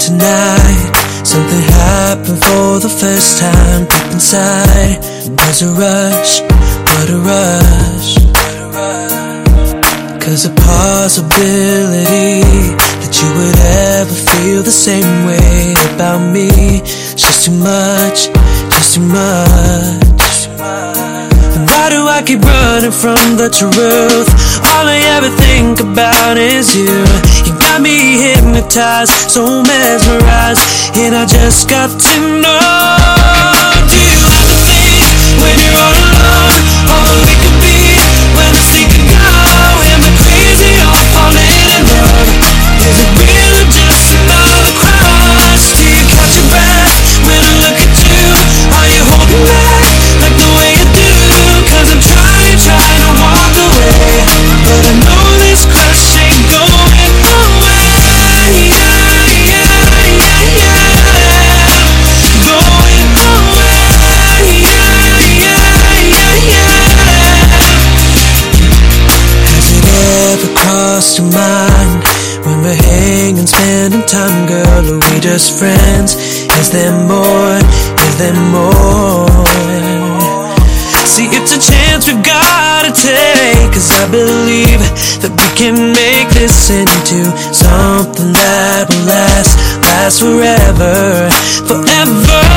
tonight. Something happened for the first time deep inside. There's a rush, what a rush. Cause a possibility That you would ever feel the same way about me just too much, just too much. Why do I keep running from the truth? All I ever think about is you. You got me hypnotized, so mesmerized And I just got to know crossed your mind When we're hanging, spending time, girl Are we just friends? Is there more? Is there more? See, it's a chance we've gotta take Cause I believe that we can make this into Something that will last, last forever Forever